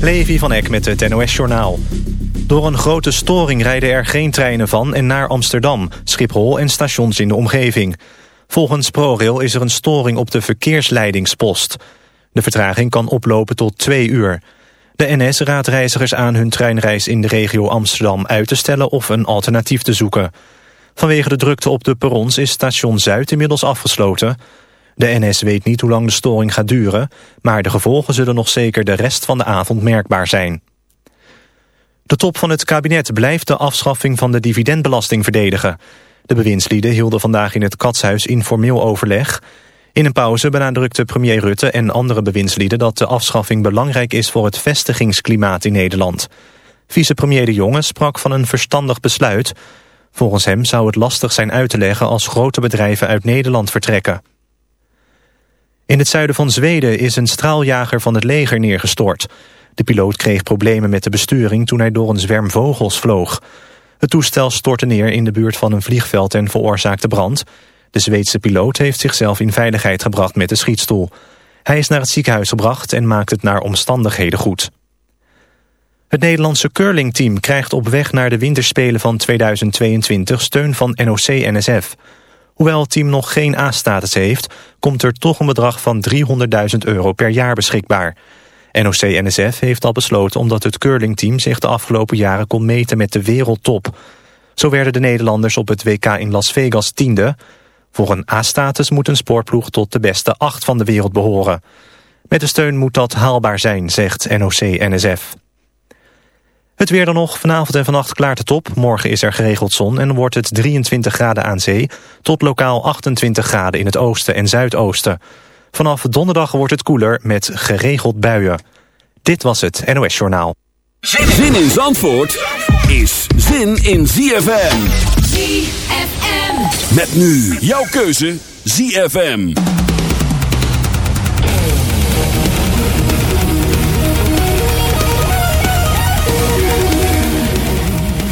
Levi van Eck met het NOS-journaal. Door een grote storing rijden er geen treinen van en naar Amsterdam, Schiphol en stations in de omgeving. Volgens ProRail is er een storing op de verkeersleidingspost. De vertraging kan oplopen tot twee uur. De NS raadt reizigers aan hun treinreis in de regio Amsterdam uit te stellen of een alternatief te zoeken. Vanwege de drukte op de perrons is station Zuid inmiddels afgesloten. De NS weet niet hoe lang de storing gaat duren... maar de gevolgen zullen nog zeker de rest van de avond merkbaar zijn. De top van het kabinet blijft de afschaffing van de dividendbelasting verdedigen. De bewindslieden hielden vandaag in het Katshuis informeel overleg. In een pauze benadrukte premier Rutte en andere bewindslieden... dat de afschaffing belangrijk is voor het vestigingsklimaat in Nederland. Vicepremier De Jonge sprak van een verstandig besluit. Volgens hem zou het lastig zijn uit te leggen als grote bedrijven uit Nederland vertrekken. In het zuiden van Zweden is een straaljager van het leger neergestort. De piloot kreeg problemen met de besturing toen hij door een zwerm vogels vloog. Het toestel stortte neer in de buurt van een vliegveld en veroorzaakte brand. De Zweedse piloot heeft zichzelf in veiligheid gebracht met de schietstoel. Hij is naar het ziekenhuis gebracht en maakt het naar omstandigheden goed. Het Nederlandse curlingteam krijgt op weg naar de winterspelen van 2022 steun van NOC-NSF. Hoewel het team nog geen A-status heeft... komt er toch een bedrag van 300.000 euro per jaar beschikbaar. NOC-NSF heeft al besloten omdat het curlingteam... zich de afgelopen jaren kon meten met de wereldtop. Zo werden de Nederlanders op het WK in Las Vegas tiende. Voor een A-status moet een sportploeg tot de beste acht van de wereld behoren. Met de steun moet dat haalbaar zijn, zegt NOC-NSF. Het weer dan nog. Vanavond en vannacht klaart het op. Morgen is er geregeld zon en wordt het 23 graden aan zee... tot lokaal 28 graden in het oosten en zuidoosten. Vanaf donderdag wordt het koeler met geregeld buien. Dit was het NOS Journaal. Zin in Zandvoort is zin in ZFM. ZFM. Met nu jouw keuze ZFM.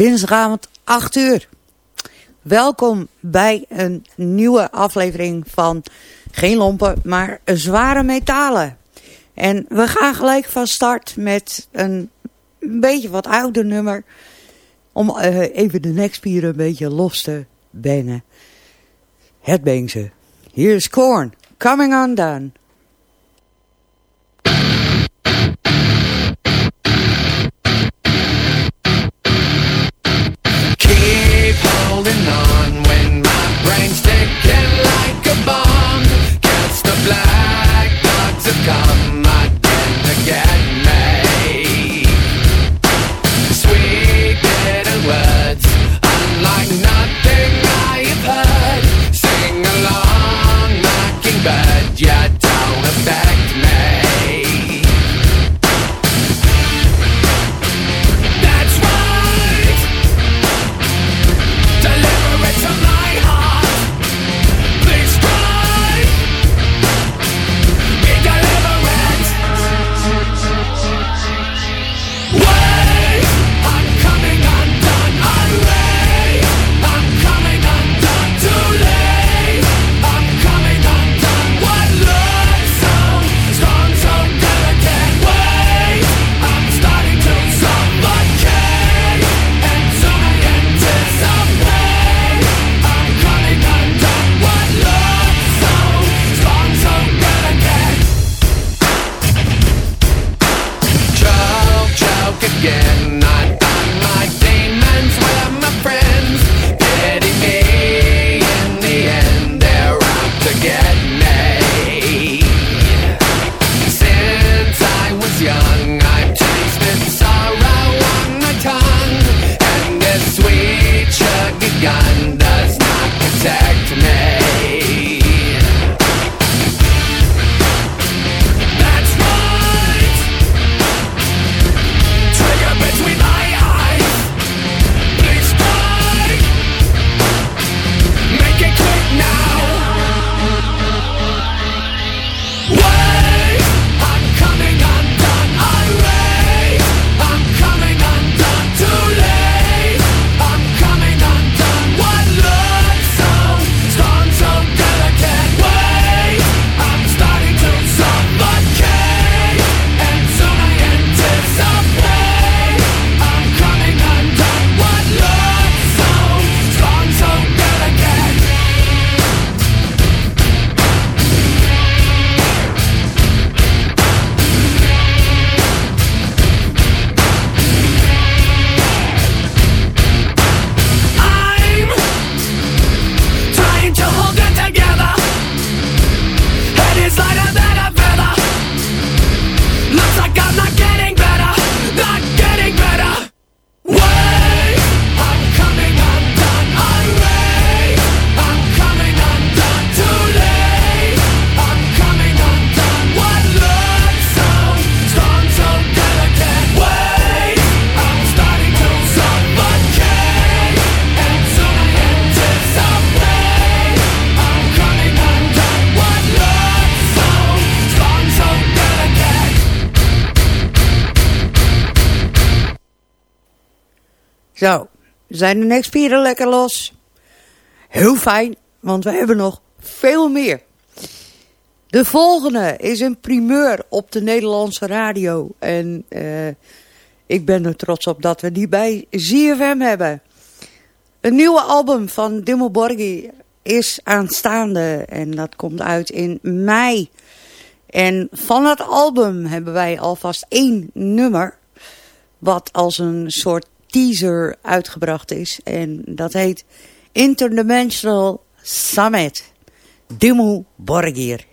Dinsdagavond 8 uur. Welkom bij een nieuwe aflevering van Geen Lompen, maar Zware Metalen. En we gaan gelijk van start met een beetje wat ouder nummer. Om uh, even de nekspieren een beetje los te bengen. Het beng ze. Is Korn, Coming Undone. Zijn de nekspieren lekker los? Heel fijn, want we hebben nog veel meer. De volgende is een primeur op de Nederlandse radio. En uh, ik ben er trots op dat we die bij ZFM hebben. Een nieuwe album van Dimmo is aanstaande. En dat komt uit in mei. En van het album hebben wij alvast één nummer. Wat als een soort teaser uitgebracht is. En dat heet Interdimensional Summit. Dimmu Borgir.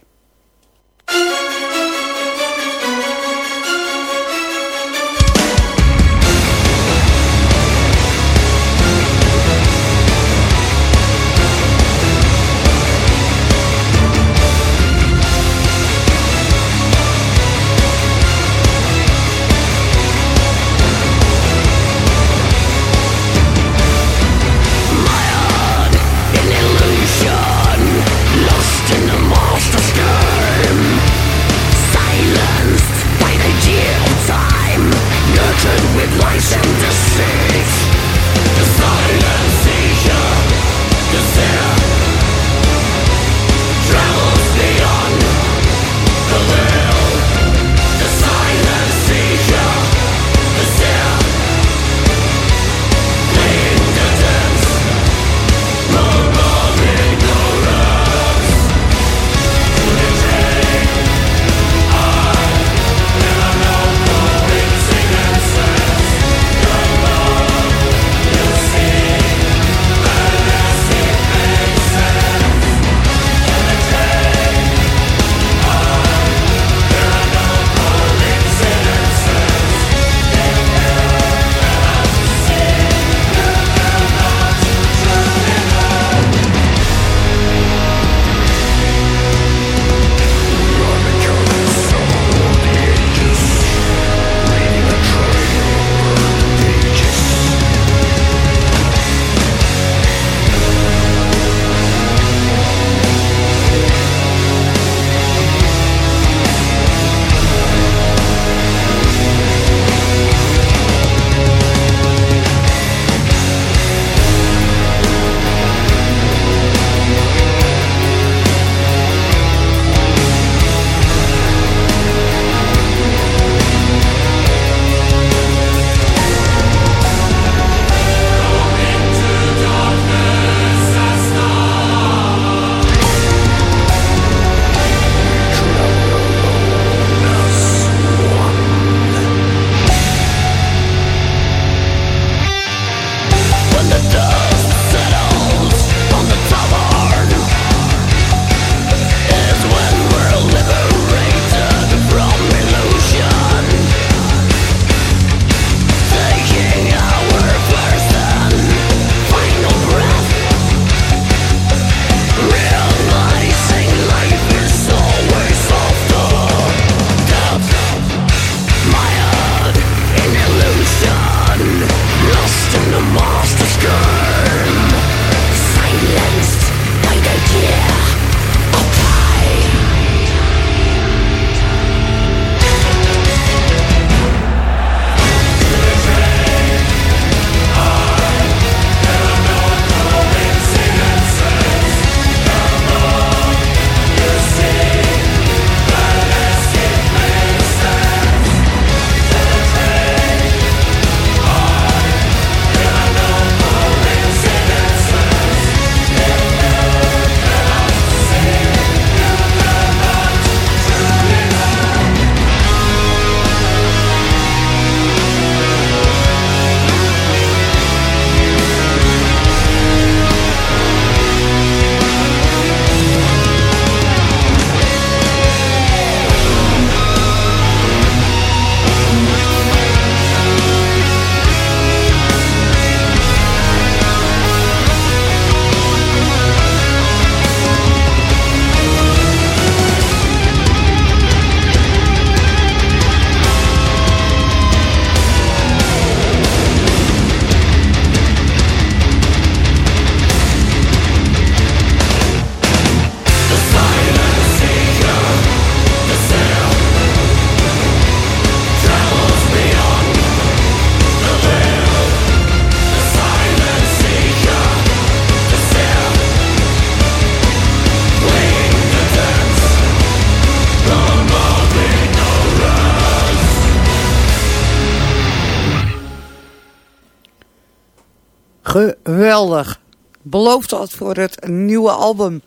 Geweldig. Beloof dat voor het nieuwe album.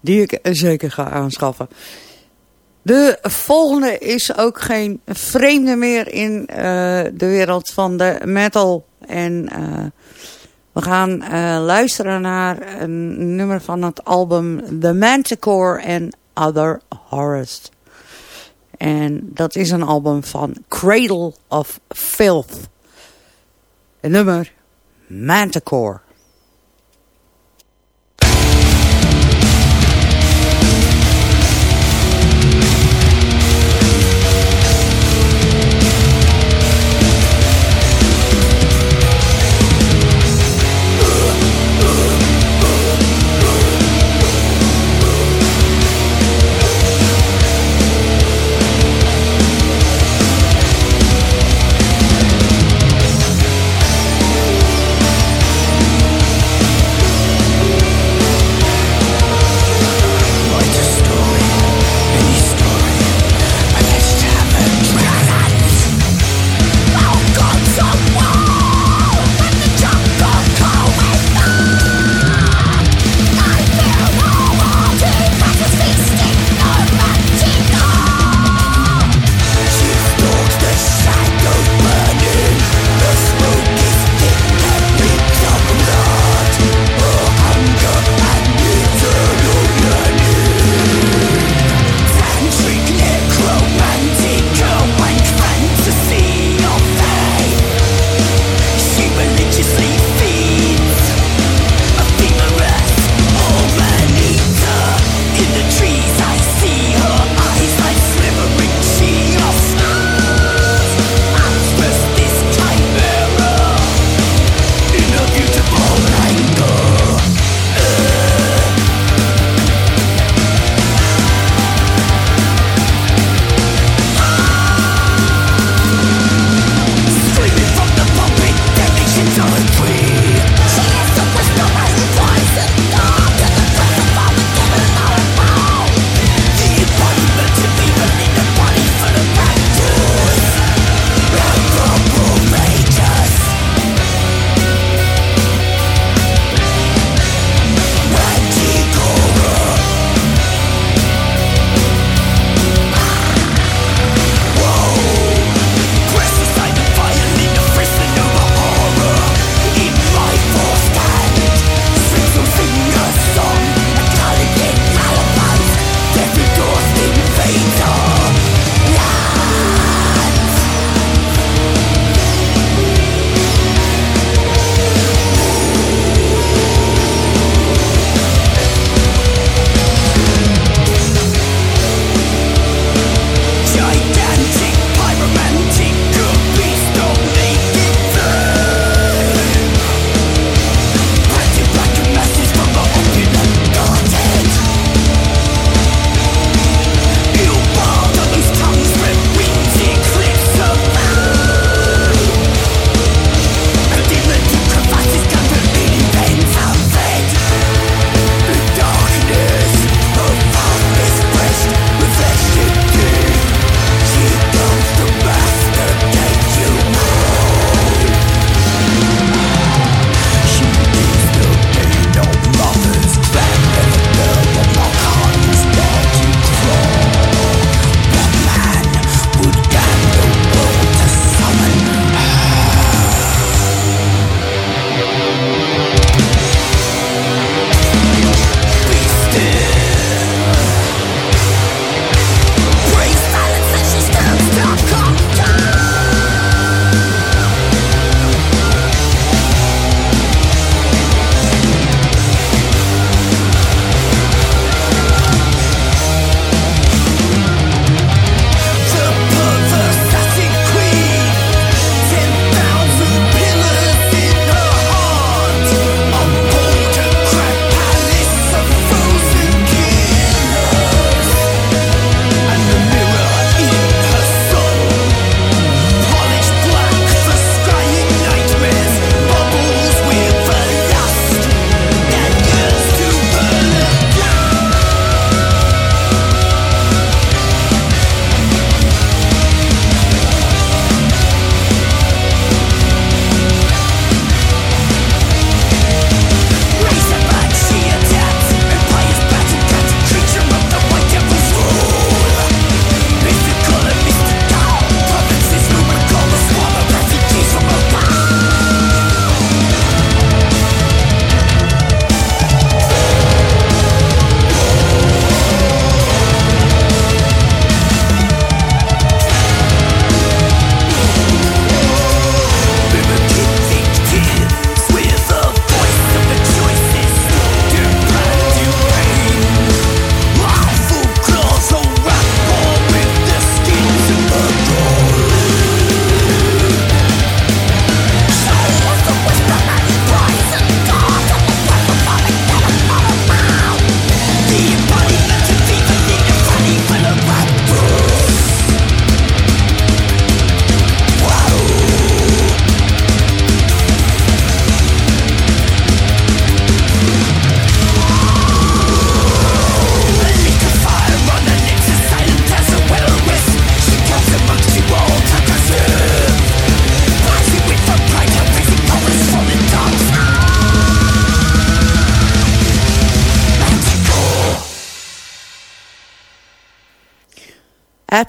Die ik zeker ga aanschaffen. De volgende is ook geen vreemde meer in uh, de wereld van de metal. En uh, we gaan uh, luisteren naar een nummer van het album The Manticore and Other Horrors. En dat is een album van Cradle of Filth. Een nummer Manticore.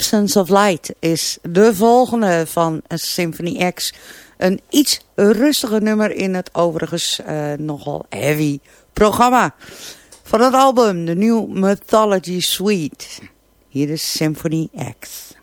Absence of Light is de volgende van Symphony X. Een iets rustiger nummer in het overigens uh, nogal heavy programma. Van het album The New Mythology Suite. Hier is Symphony X.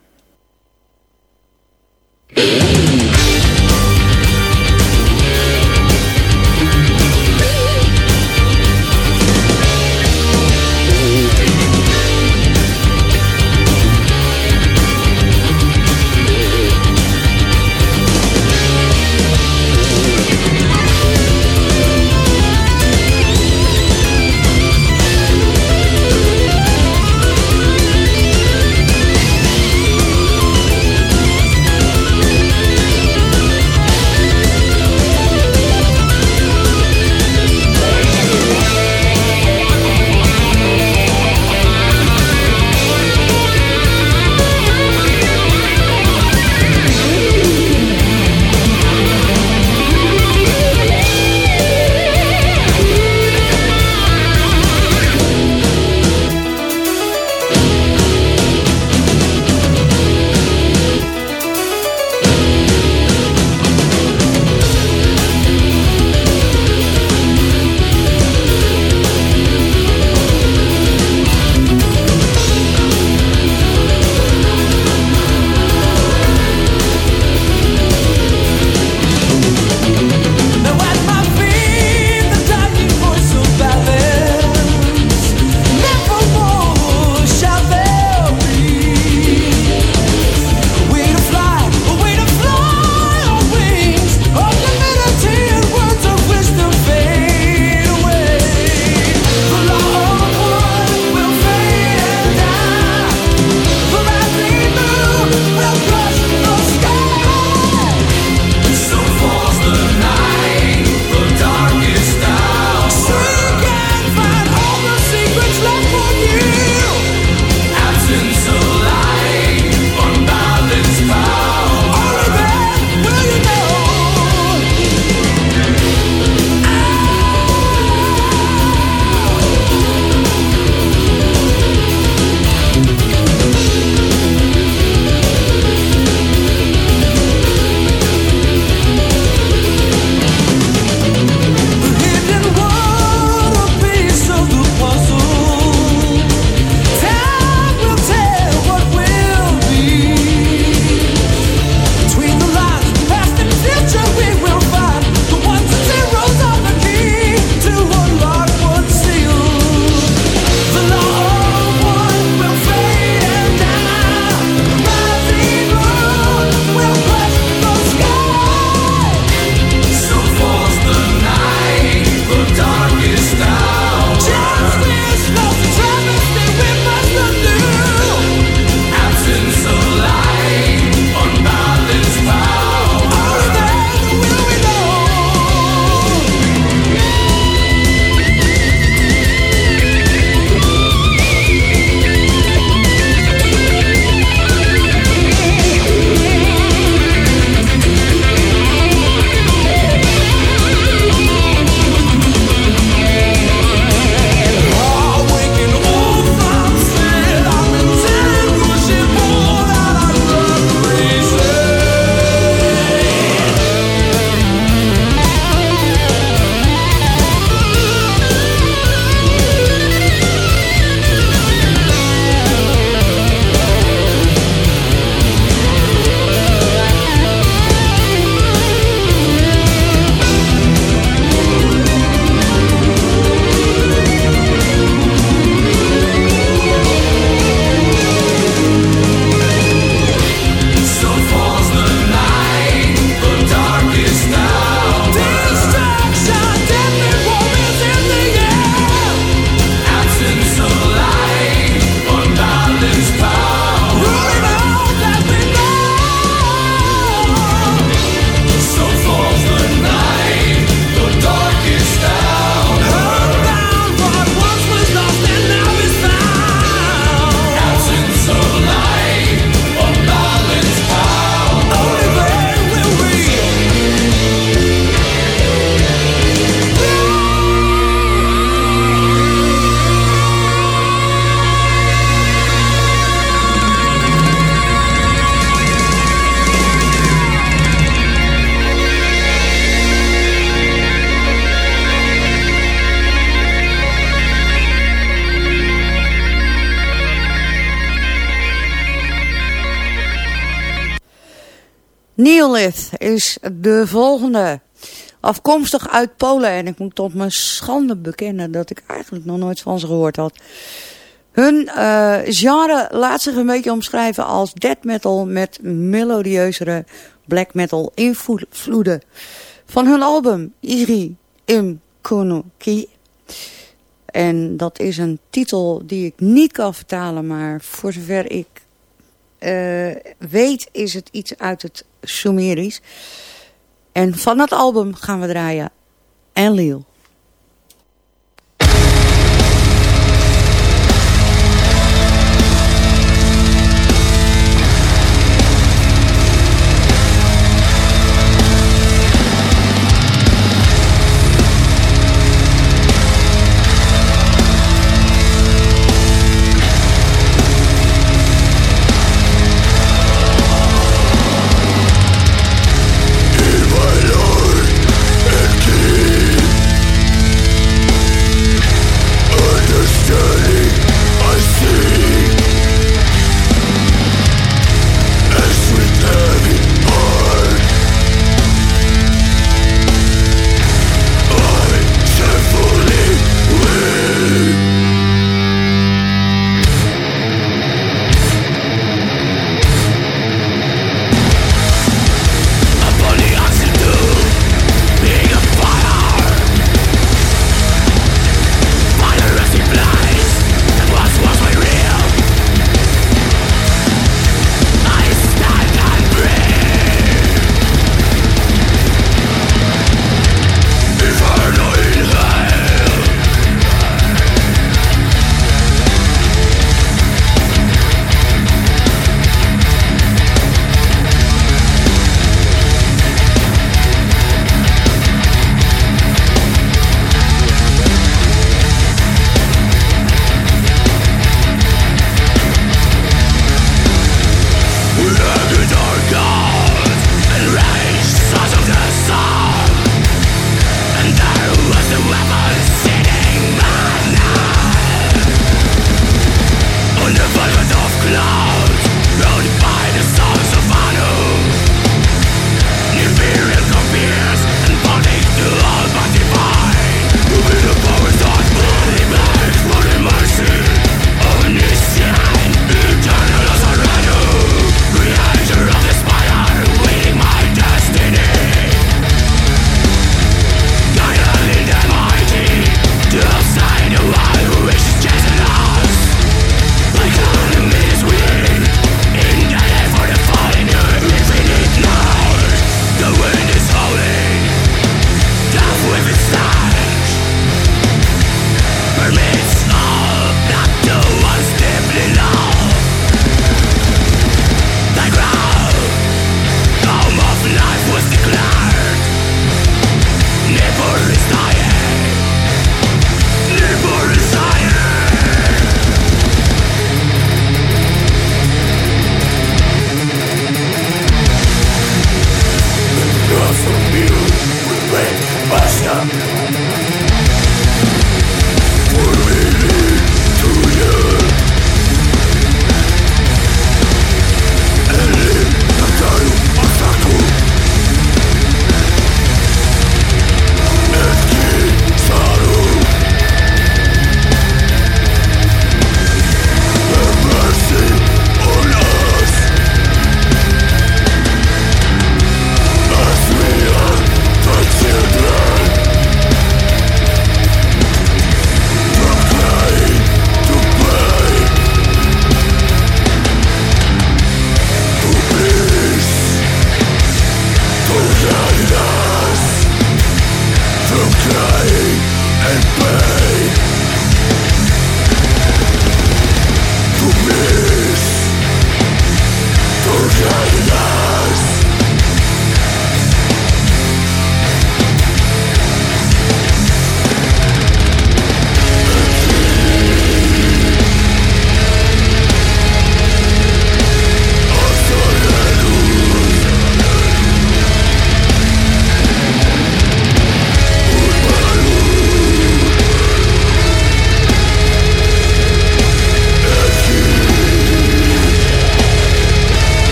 is de volgende. Afkomstig uit Polen en ik moet tot mijn schande bekennen dat ik eigenlijk nog nooit van ze gehoord had. Hun uh, genre laat zich een beetje omschrijven als death metal met melodieuzere black metal invloeden. Van hun album Iri Im Kunuki. En dat is een titel die ik niet kan vertalen, maar voor zover ik weet is het iets uit het Sumerisch. En van dat album gaan we draaien Enlil. De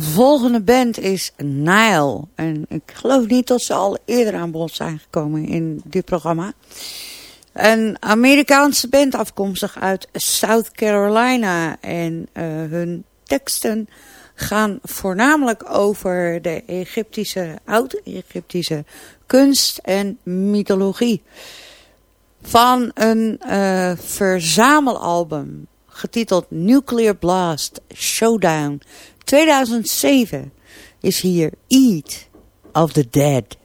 volgende band is Nile. En ik geloof niet dat ze al eerder aan bod zijn gekomen in dit programma. Een Amerikaanse band afkomstig uit South Carolina. En uh, hun teksten gaan voornamelijk over de Egyptische, oud-Egyptische kunst en mythologie. Van een uh, verzamelalbum getiteld Nuclear Blast Showdown 2007 is hier Eat of the Dead.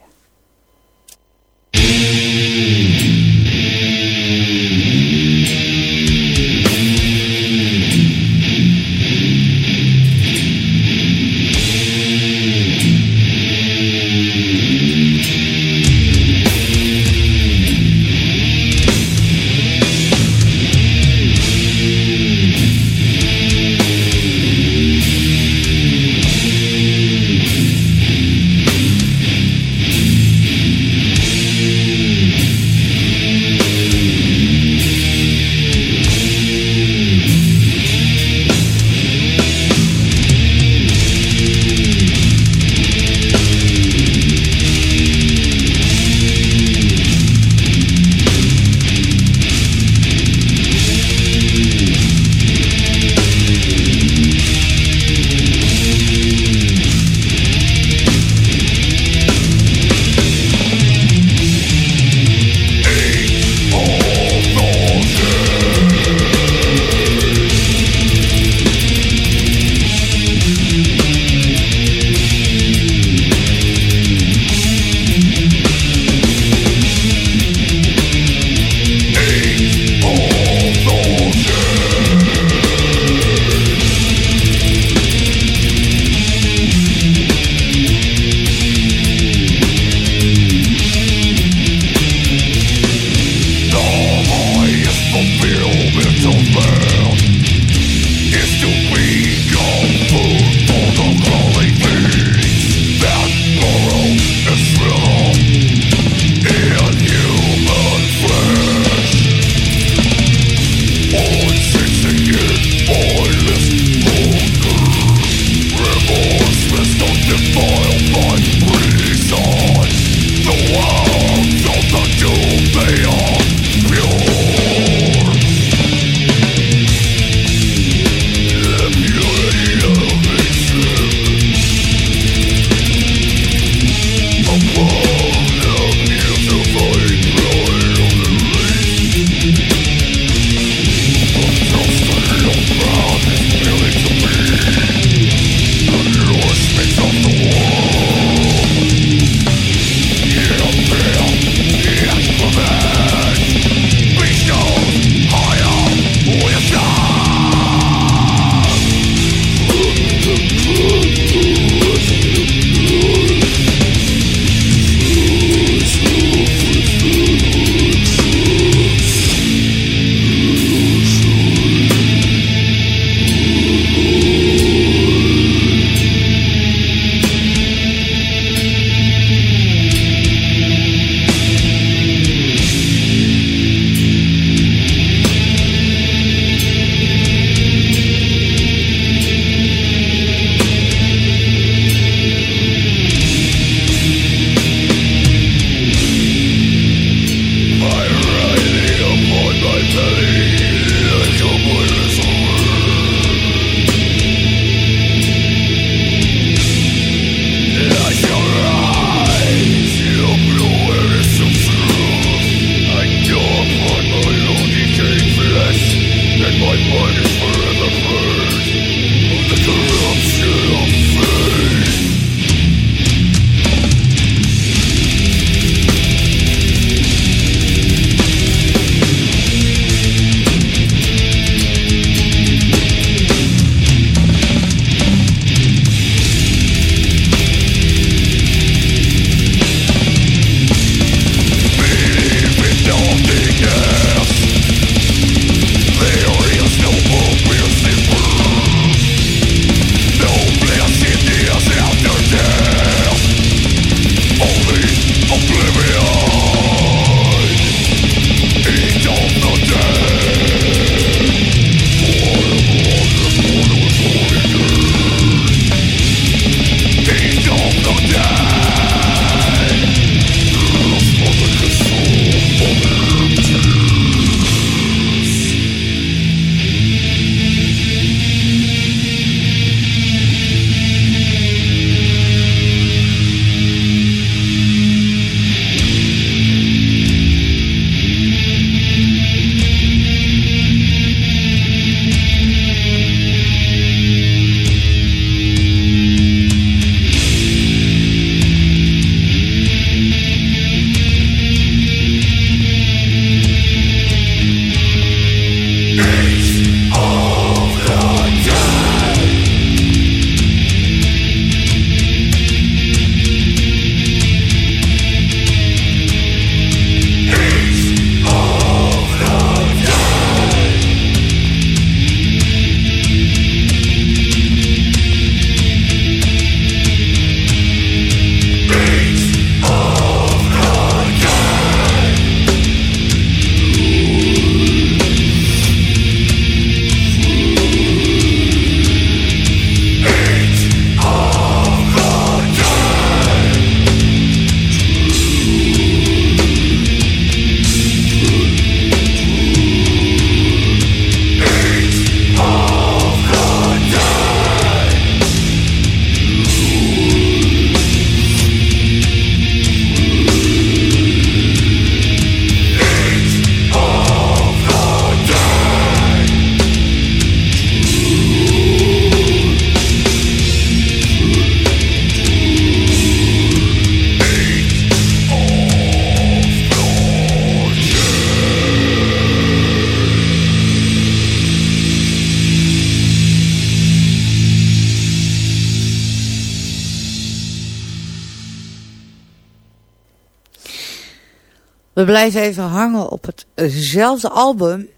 Blijven even hangen op hetzelfde album.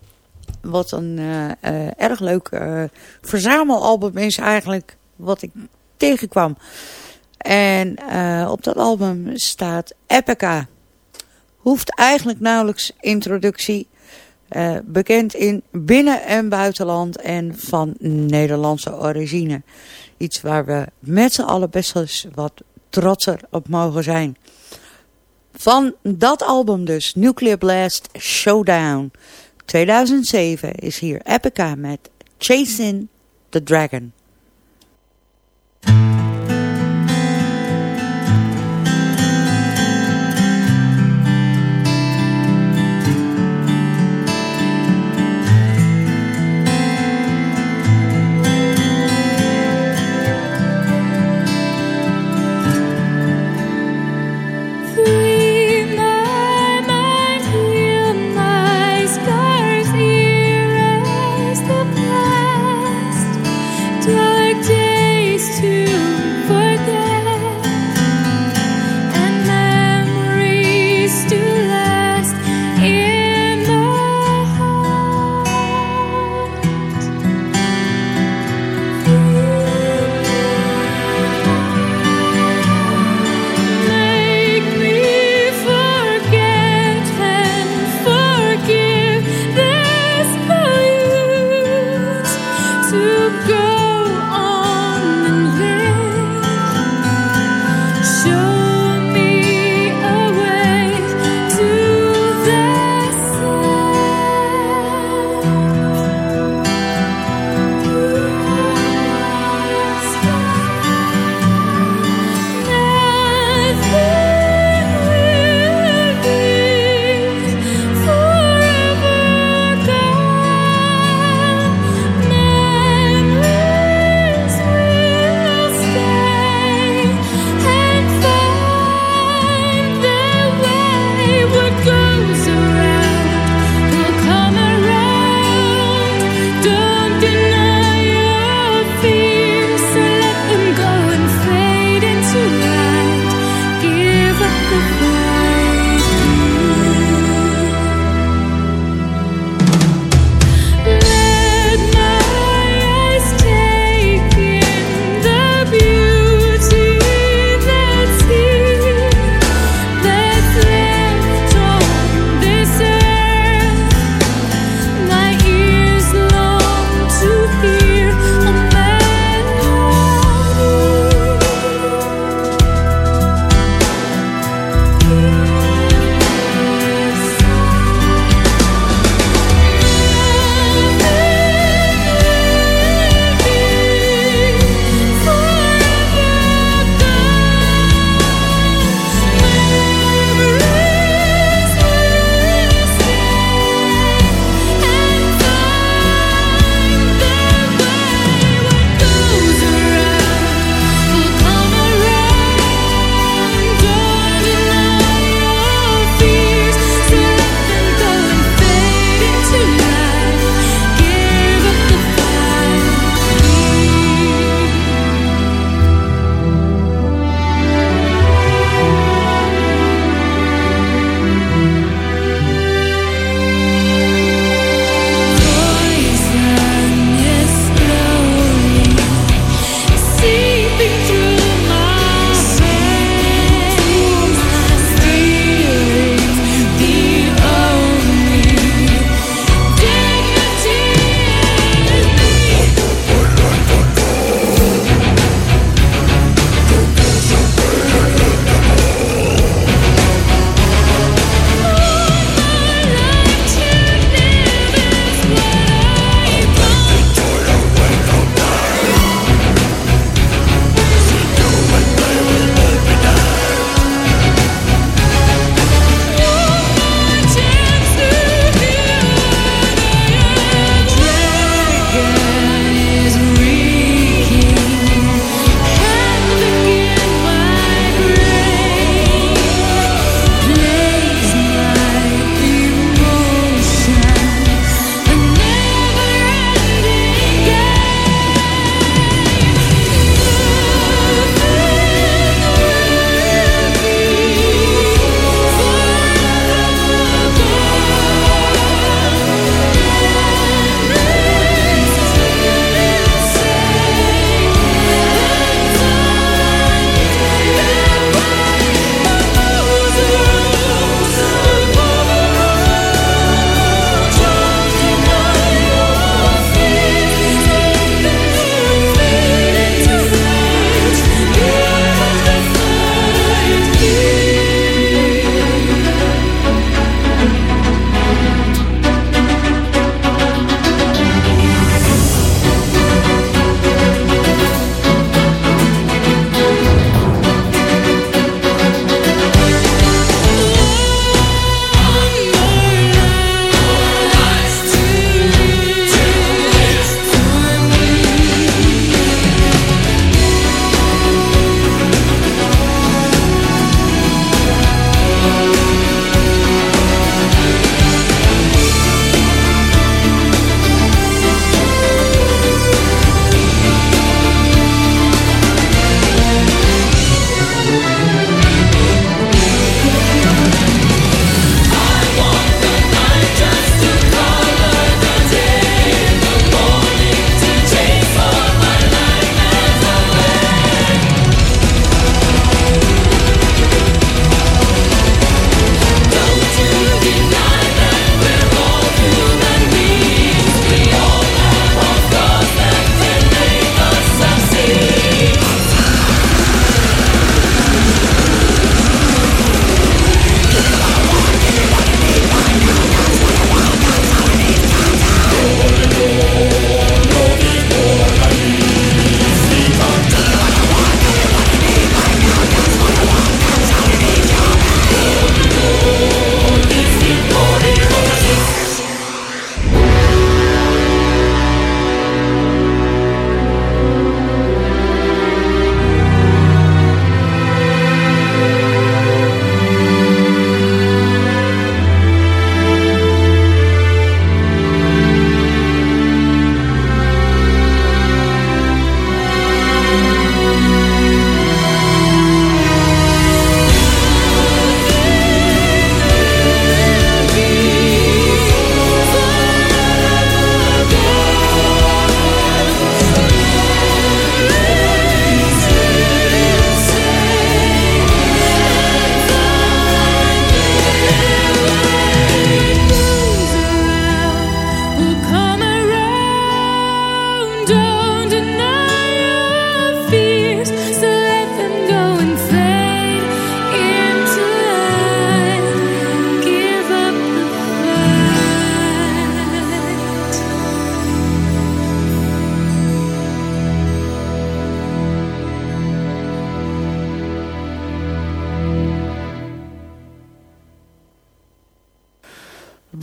Wat een uh, uh, erg leuk verzamelalbum is eigenlijk. Wat ik tegenkwam. En op dat album staat Epica. Hoeft eigenlijk nauwelijks introductie. bekend in binnen- en buitenland. En van Nederlandse origine. Iets waar we met z'n allen best eens wat trotser op mogen zijn. Van dat album dus, Nuclear Blast Showdown 2007, is hier Epica met Chasing the Dragon.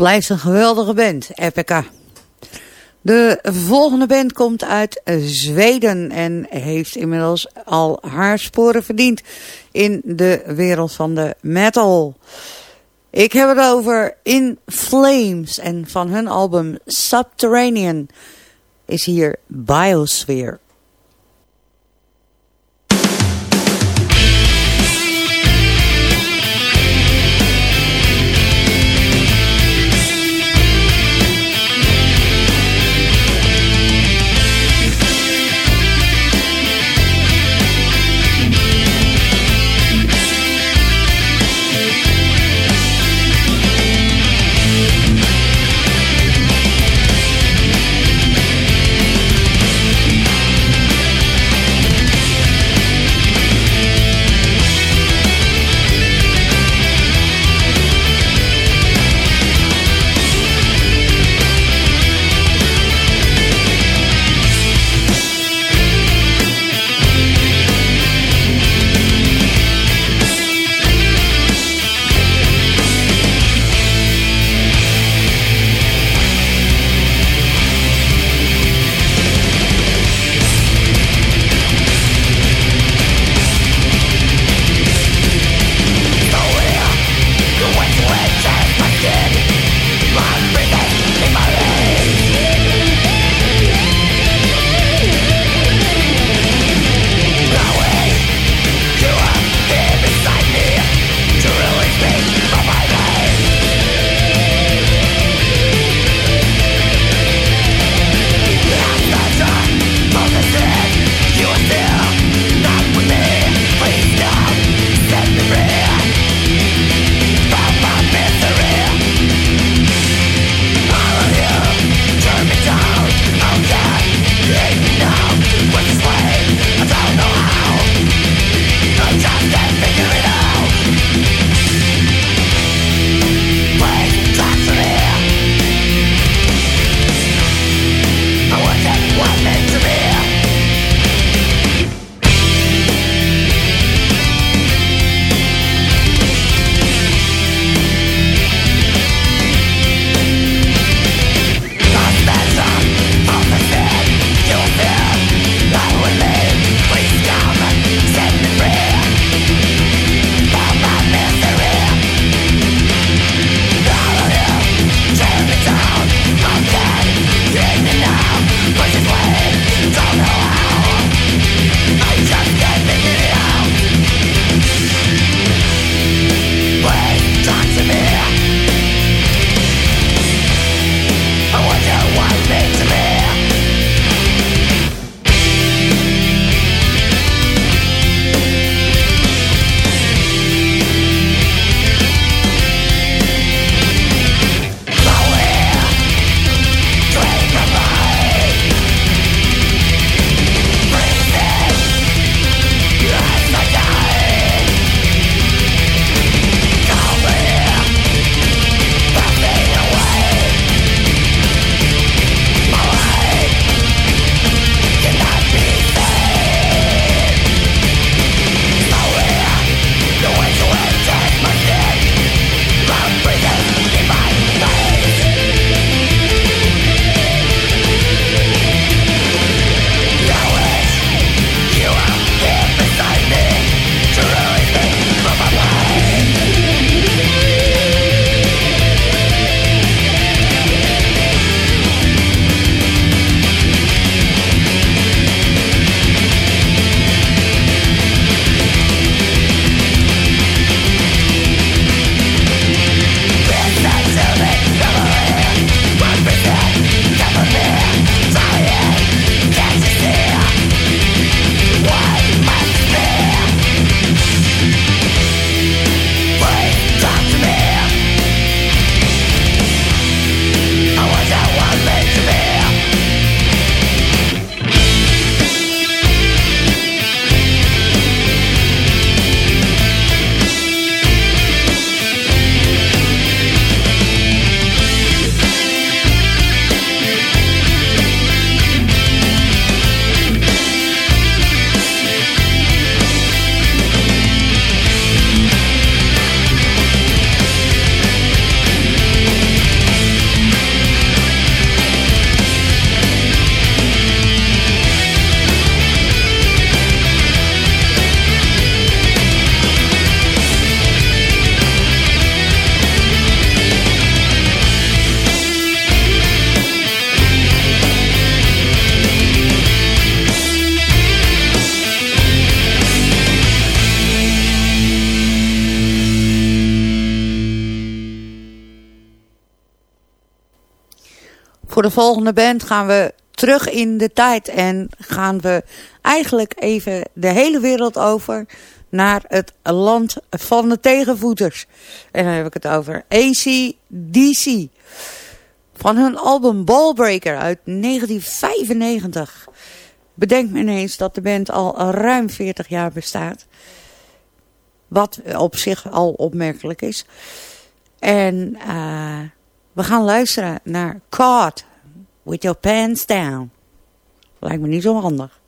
Blijft een geweldige band, Epica. De volgende band komt uit Zweden en heeft inmiddels al haar sporen verdiend in de wereld van de metal. Ik heb het over In Flames en van hun album Subterranean is hier Biosphere. Voor de volgende band gaan we terug in de tijd en gaan we eigenlijk even de hele wereld over naar het land van de tegenvoeters. En dan heb ik het over ACDC. Van hun album Ballbreaker uit 1995. Bedenk me ineens dat de band al ruim 40 jaar bestaat. Wat op zich al opmerkelijk is. En uh, we gaan luisteren naar Caught with Your Pants Down. Lijkt me niet zo handig.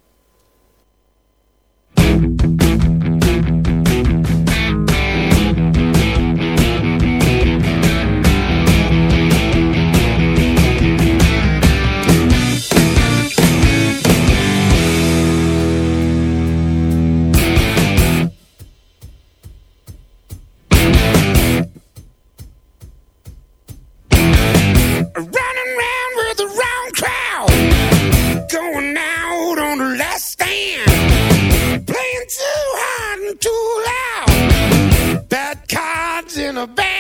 the.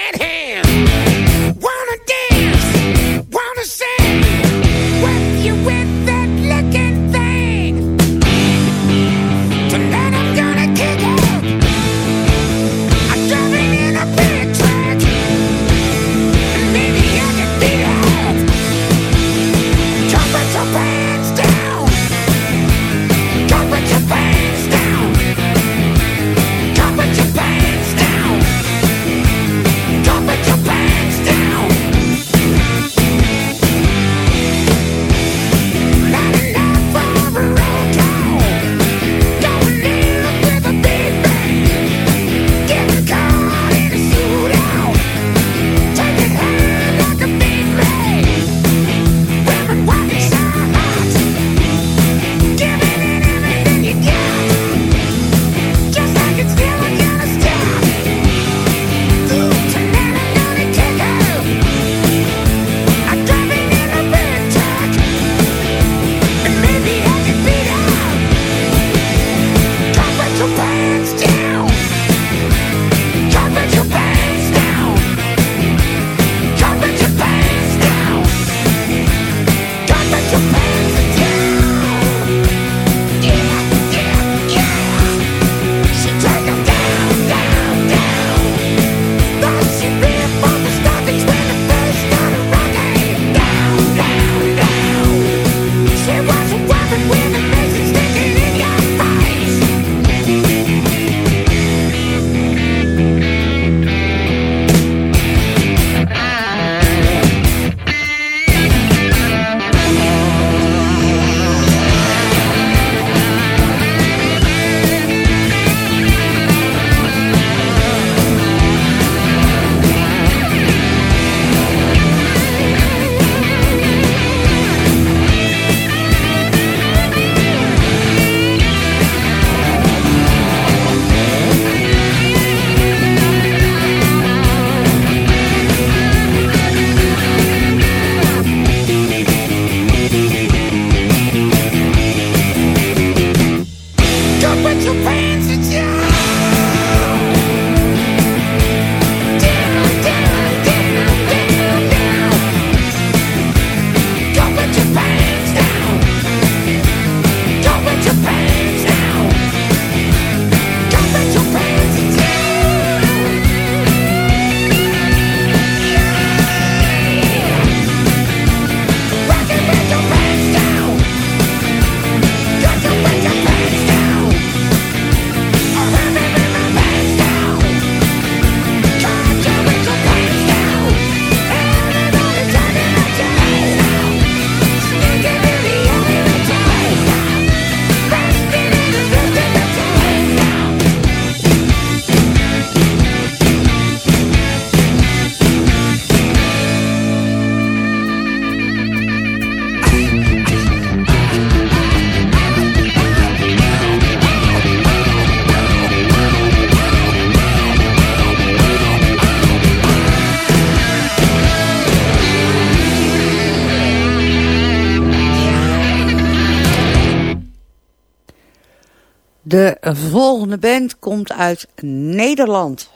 De volgende band komt uit Nederland.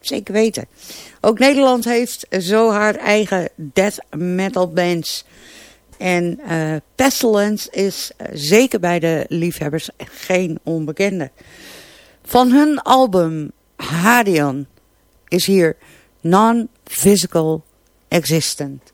zeker weten. Ook Nederland heeft zo haar eigen death metal bands. En uh, Pestilence is uh, zeker bij de liefhebbers geen onbekende. Van hun album Hadion is hier Non-Physical Existent.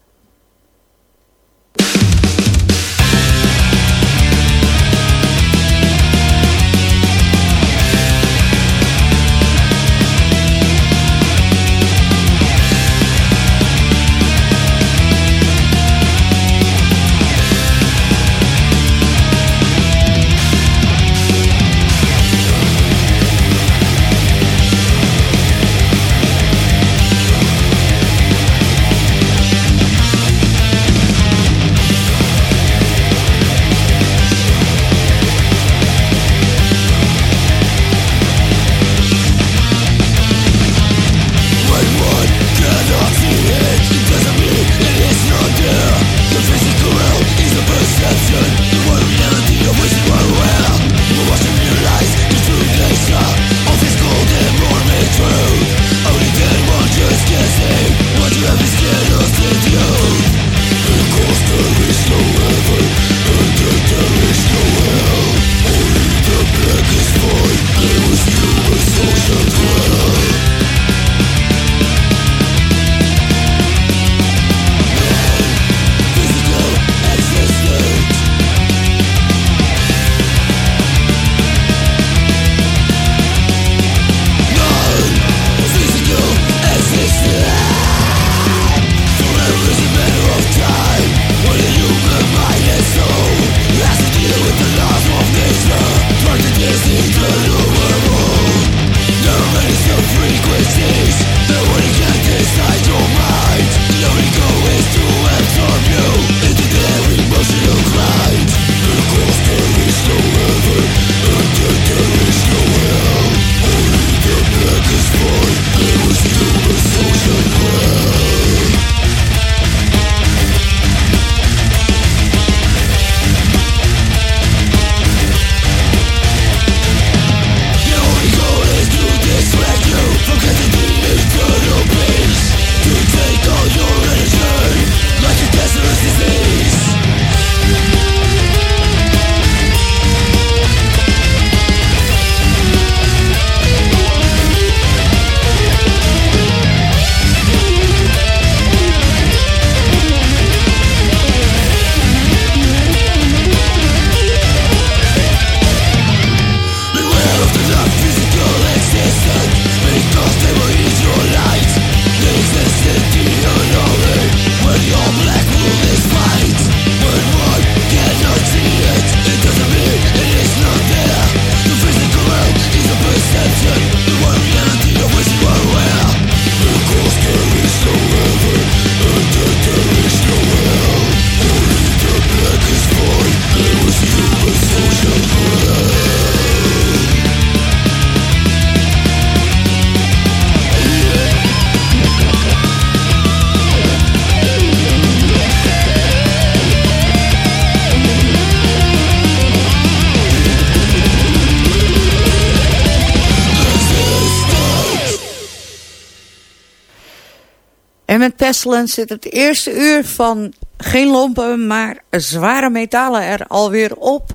Pestilence zit het eerste uur van geen lompen, maar zware metalen er alweer op.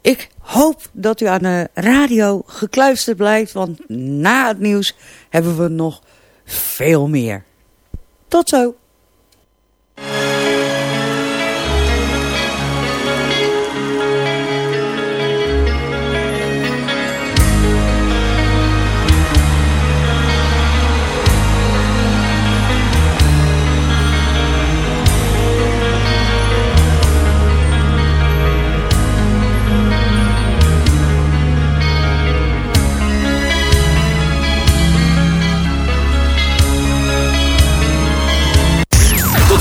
Ik hoop dat u aan de radio gekluisterd blijft, want na het nieuws hebben we nog veel meer. Tot zo.